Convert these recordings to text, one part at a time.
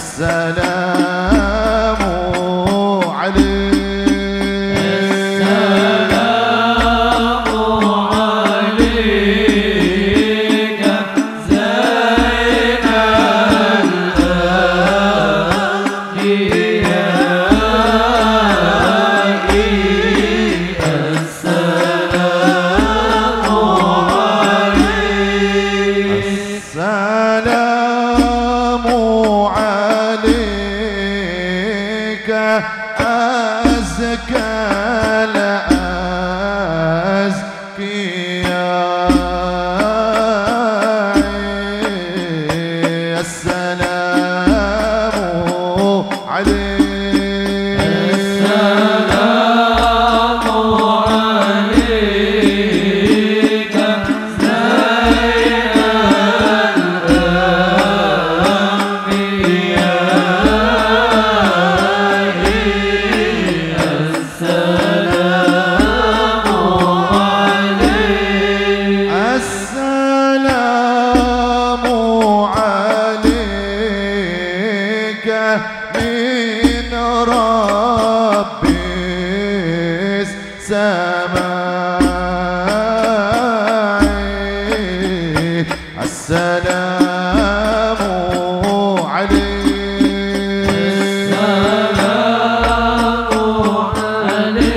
السلام.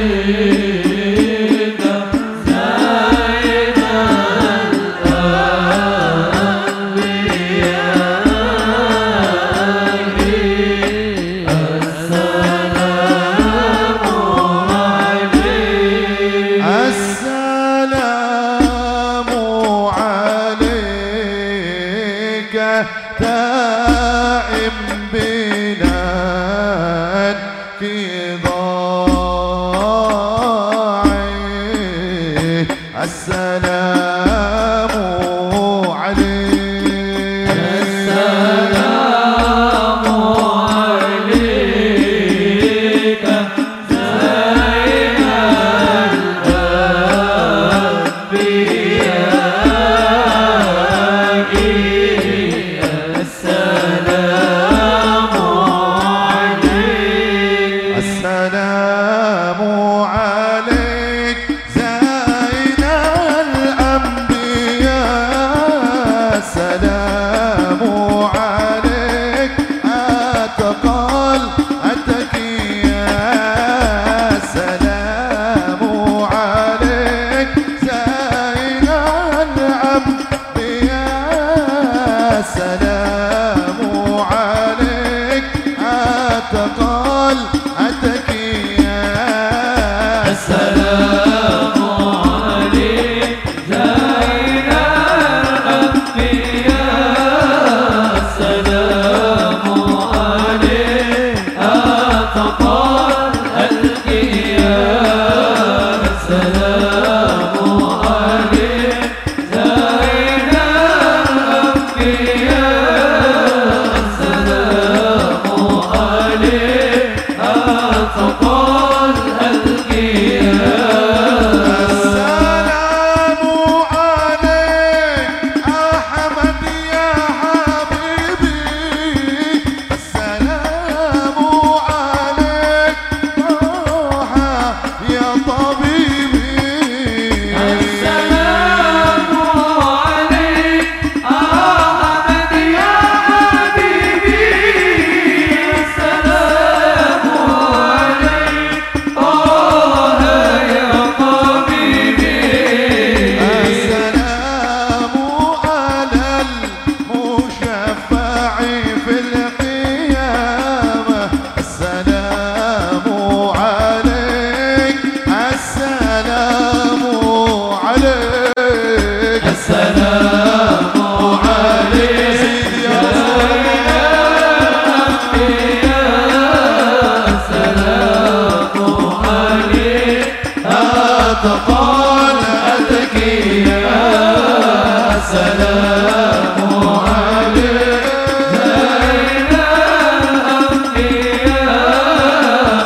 Amém.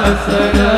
أثنى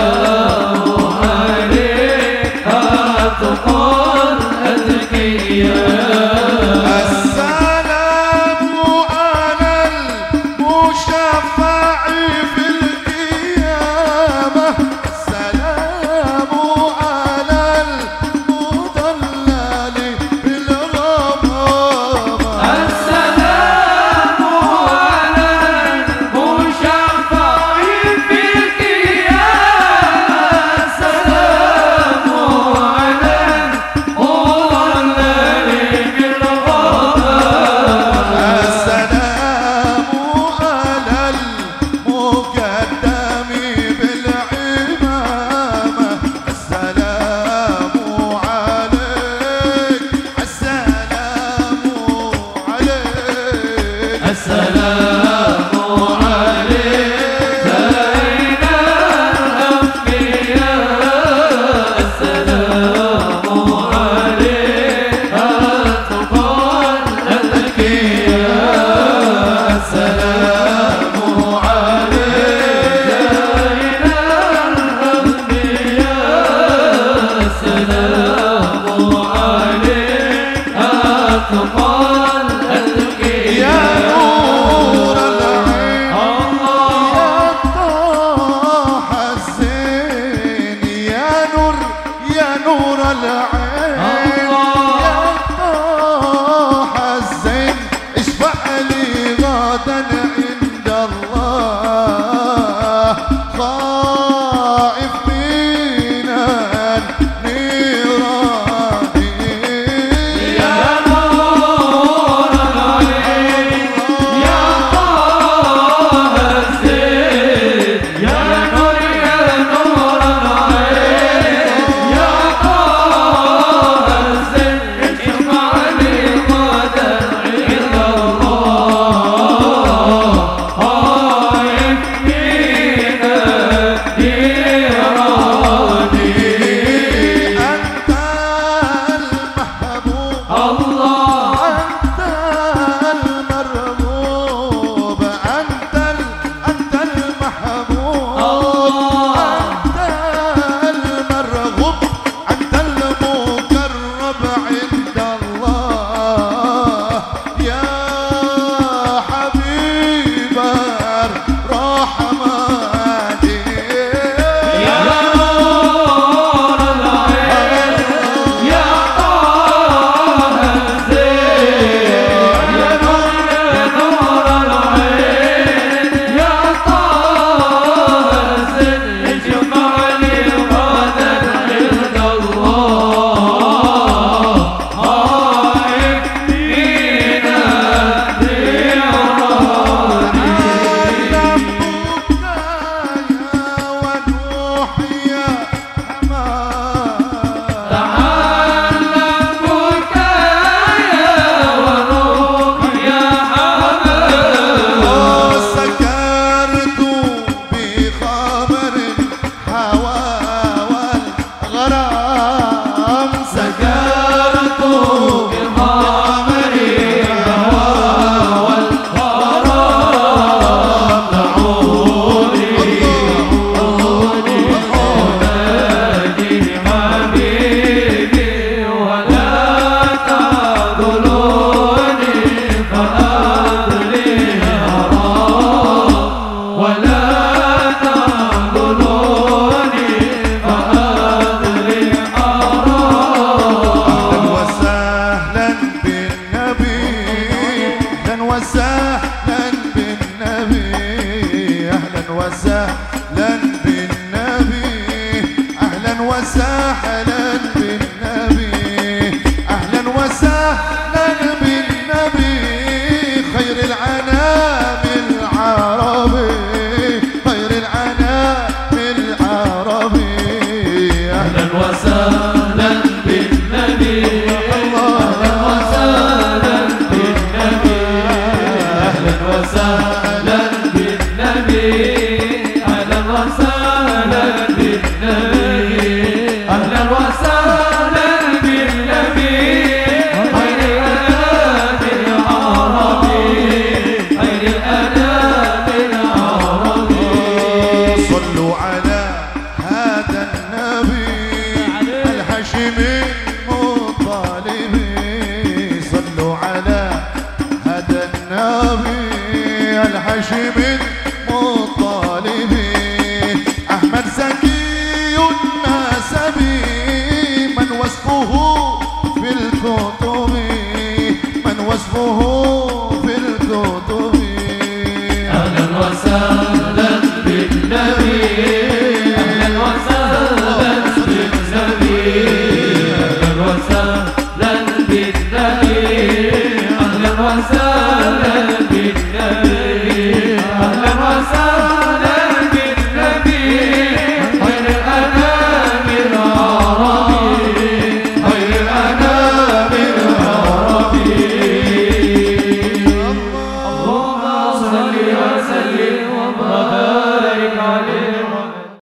Hare